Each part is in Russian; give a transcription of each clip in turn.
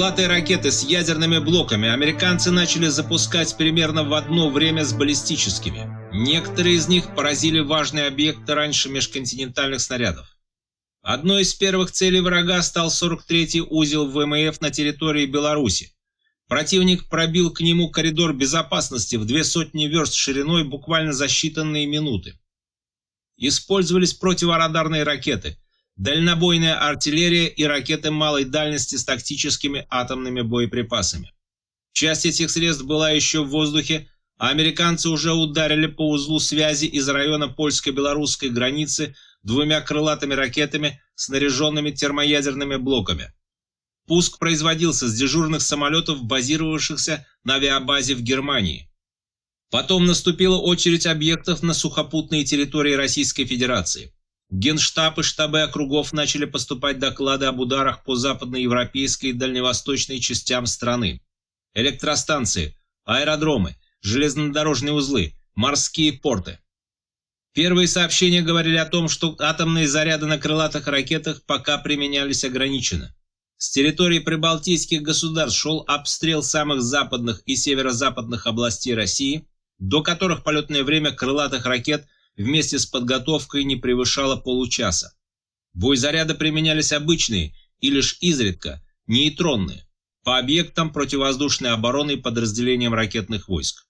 Крылатые ракеты с ядерными блоками американцы начали запускать примерно в одно время с баллистическими. Некоторые из них поразили важные объекты раньше межконтинентальных снарядов. Одной из первых целей врага стал 43-й узел ВМФ на территории Беларуси. Противник пробил к нему коридор безопасности в две сотни верст шириной буквально за считанные минуты. Использовались противорадарные ракеты, дальнобойная артиллерия и ракеты малой дальности с тактическими атомными боеприпасами. Часть этих средств была еще в воздухе, а американцы уже ударили по узлу связи из района польско-белорусской границы двумя крылатыми ракетами, снаряженными термоядерными блоками. Пуск производился с дежурных самолетов, базировавшихся на авиабазе в Германии. Потом наступила очередь объектов на сухопутной территории Российской Федерации. Генштаб и штабы округов начали поступать доклады об ударах по западноевропейской и дальневосточной частям страны. Электростанции, аэродромы, железнодорожные узлы, морские порты. Первые сообщения говорили о том, что атомные заряды на крылатых ракетах пока применялись ограниченно. С территории прибалтийских государств шел обстрел самых западных и северо-западных областей России, до которых полетное время крылатых ракет вместе с подготовкой не превышало получаса. Боезаряды применялись обычные и лишь изредка нейтронные по объектам противовоздушной обороны и подразделениям ракетных войск.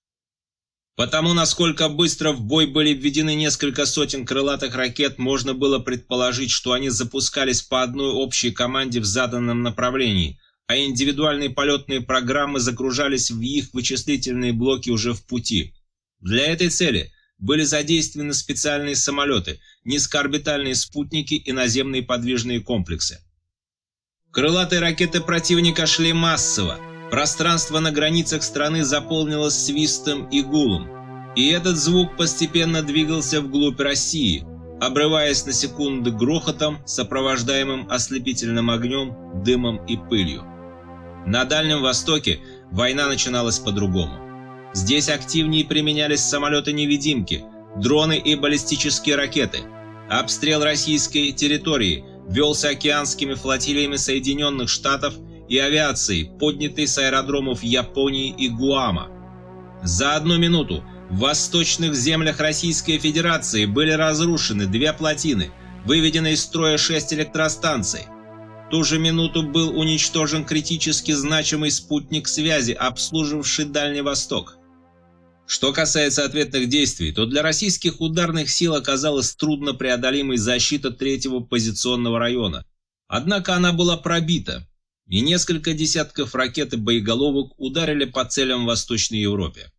Потому насколько быстро в бой были введены несколько сотен крылатых ракет, можно было предположить, что они запускались по одной общей команде в заданном направлении, а индивидуальные полетные программы загружались в их вычислительные блоки уже в пути. Для этой цели были задействованы специальные самолеты, низкоорбитальные спутники и наземные подвижные комплексы. Крылатые ракеты противника шли массово. Пространство на границах страны заполнилось свистом и гулом. И этот звук постепенно двигался вглубь России, обрываясь на секунды грохотом, сопровождаемым ослепительным огнем, дымом и пылью. На Дальнем Востоке война начиналась по-другому. Здесь активнее применялись самолеты-невидимки, дроны и баллистические ракеты. Обстрел российской территории велся океанскими флотилиями Соединенных Штатов и авиацией, поднятой с аэродромов Японии и Гуама. За одну минуту в восточных землях Российской Федерации были разрушены две плотины, выведены из строя шесть электростанций. В ту же минуту был уничтожен критически значимый спутник связи, обслуживавший Дальний Восток. Что касается ответных действий, то для российских ударных сил оказалась труднопреодолимой защита третьего позиционного района. Однако она была пробита, и несколько десятков ракет и боеголовок ударили по целям в Восточной Европе.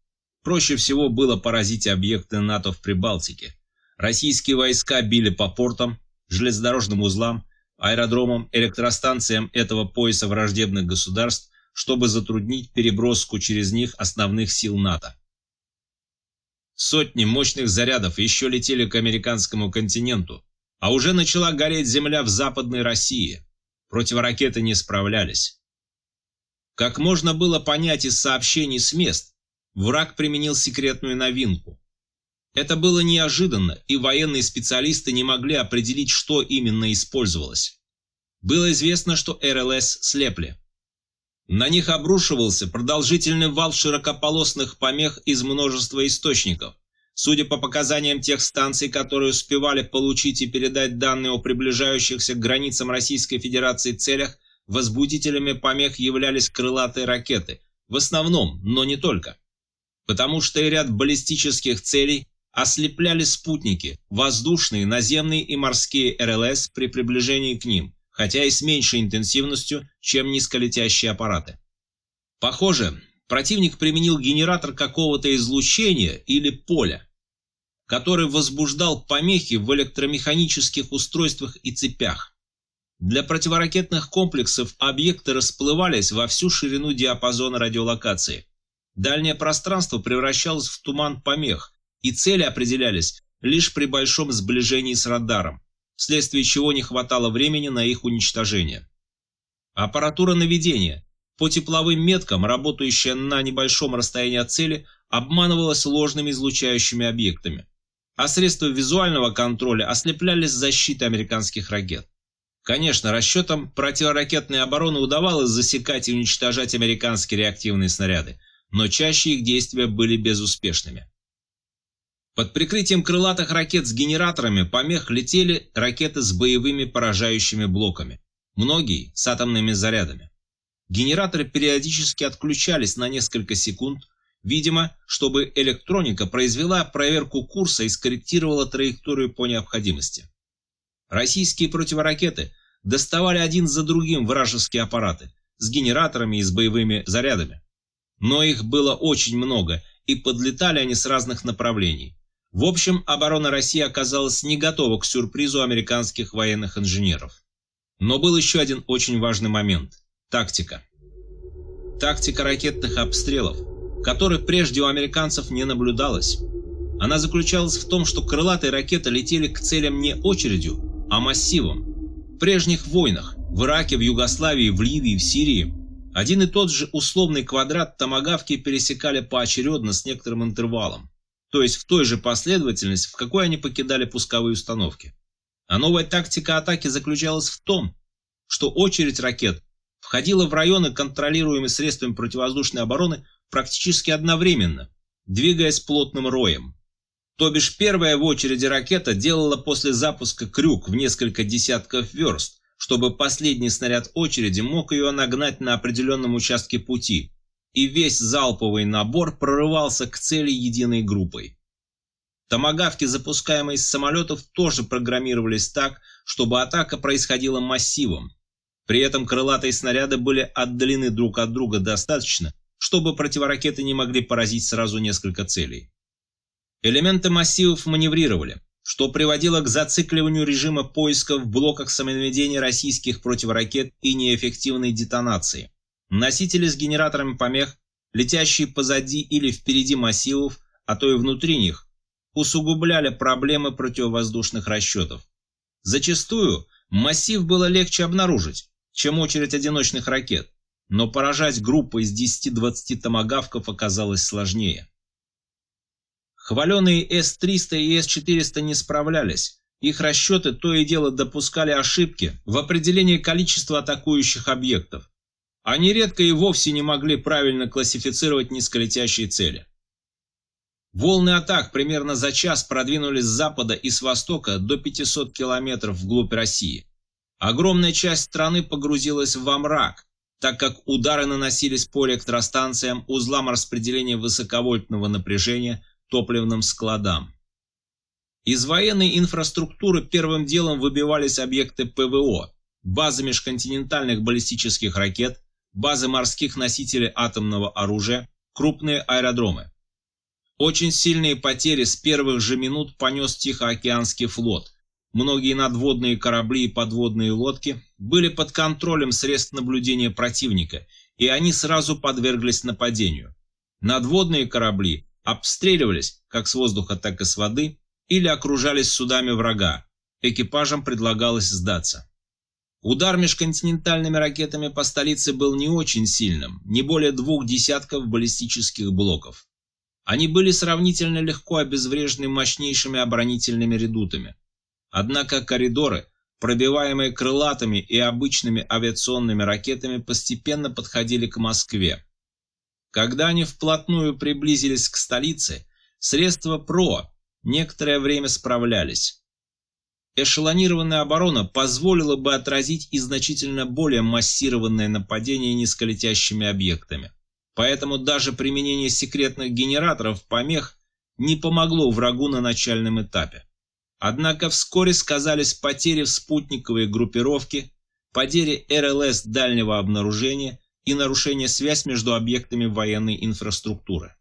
Проще всего было поразить объекты НАТО в Прибалтике. Российские войска били по портам, железнодорожным узлам, аэродромам, электростанциям этого пояса враждебных государств, чтобы затруднить переброску через них основных сил НАТО. Сотни мощных зарядов еще летели к американскому континенту, а уже начала гореть земля в Западной России. Противоракеты не справлялись. Как можно было понять из сообщений с мест, враг применил секретную новинку. Это было неожиданно, и военные специалисты не могли определить, что именно использовалось. Было известно, что РЛС слепли. На них обрушивался продолжительный вал широкополосных помех из множества источников. Судя по показаниям тех станций, которые успевали получить и передать данные о приближающихся к границам Российской Федерации целях, возбудителями помех являлись крылатые ракеты. В основном, но не только. Потому что и ряд баллистических целей ослепляли спутники, воздушные, наземные и морские РЛС при приближении к ним – хотя и с меньшей интенсивностью, чем низколетящие аппараты. Похоже, противник применил генератор какого-то излучения или поля, который возбуждал помехи в электромеханических устройствах и цепях. Для противоракетных комплексов объекты расплывались во всю ширину диапазона радиолокации. Дальнее пространство превращалось в туман помех, и цели определялись лишь при большом сближении с радаром вследствие чего не хватало времени на их уничтожение. Аппаратура наведения, по тепловым меткам, работающая на небольшом расстоянии от цели, обманывалась ложными излучающими объектами, а средства визуального контроля ослеплялись защитой американских ракет. Конечно, расчетам противоракетной обороны удавалось засекать и уничтожать американские реактивные снаряды, но чаще их действия были безуспешными. Под прикрытием крылатых ракет с генераторами помех летели ракеты с боевыми поражающими блоками, многие с атомными зарядами. Генераторы периодически отключались на несколько секунд, видимо, чтобы электроника произвела проверку курса и скорректировала траекторию по необходимости. Российские противоракеты доставали один за другим вражеские аппараты с генераторами и с боевыми зарядами. Но их было очень много, и подлетали они с разных направлений. В общем, оборона России оказалась не готова к сюрпризу американских военных инженеров. Но был еще один очень важный момент – тактика. Тактика ракетных обстрелов, которых прежде у американцев не наблюдалось. Она заключалась в том, что крылатые ракеты летели к целям не очередью, а массивом. В прежних войнах – в Ираке, в Югославии, в Ливии, в Сирии – один и тот же условный квадрат томагавки пересекали поочередно с некоторым интервалом то есть в той же последовательности, в какой они покидали пусковые установки. А новая тактика атаки заключалась в том, что очередь ракет входила в районы, контролируемые средствами противовоздушной обороны, практически одновременно, двигаясь плотным роем. То бишь первая в очереди ракета делала после запуска крюк в несколько десятков верст, чтобы последний снаряд очереди мог ее нагнать на определенном участке пути, и весь залповый набор прорывался к цели единой группой. Томагавки, запускаемые из самолетов, тоже программировались так, чтобы атака происходила массивом. При этом крылатые снаряды были отдалены друг от друга достаточно, чтобы противоракеты не могли поразить сразу несколько целей. Элементы массивов маневрировали, что приводило к зацикливанию режима поиска в блоках самонаведения российских противоракет и неэффективной детонации. Носители с генераторами помех, летящие позади или впереди массивов, а то и внутри них, усугубляли проблемы противовоздушных расчетов. Зачастую массив было легче обнаружить, чем очередь одиночных ракет, но поражать группой из 10-20 томагавков оказалось сложнее. Хваленые С-300 и С-400 не справлялись. Их расчеты то и дело допускали ошибки в определении количества атакующих объектов. Они редко и вовсе не могли правильно классифицировать низколетящие цели. Волны атак примерно за час продвинулись с запада и с востока до 500 километров вглубь России. Огромная часть страны погрузилась во мрак, так как удары наносились по электростанциям, узлам распределения высоковольтного напряжения, топливным складам. Из военной инфраструктуры первым делом выбивались объекты ПВО, базы межконтинентальных баллистических ракет, базы морских носителей атомного оружия, крупные аэродромы. Очень сильные потери с первых же минут понес Тихоокеанский флот. Многие надводные корабли и подводные лодки были под контролем средств наблюдения противника, и они сразу подверглись нападению. Надводные корабли обстреливались как с воздуха, так и с воды или окружались судами врага. Экипажам предлагалось сдаться. Удар межконтинентальными ракетами по столице был не очень сильным, не более двух десятков баллистических блоков. Они были сравнительно легко обезврежены мощнейшими оборонительными редутами. Однако коридоры, пробиваемые крылатыми и обычными авиационными ракетами, постепенно подходили к Москве. Когда они вплотную приблизились к столице, средства ПРО некоторое время справлялись. Эшелонированная оборона позволила бы отразить и значительно более массированное нападение низколетящими объектами. Поэтому даже применение секретных генераторов помех не помогло врагу на начальном этапе. Однако вскоре сказались потери в спутниковой группировке, потери РЛС дальнего обнаружения и нарушение связь между объектами военной инфраструктуры.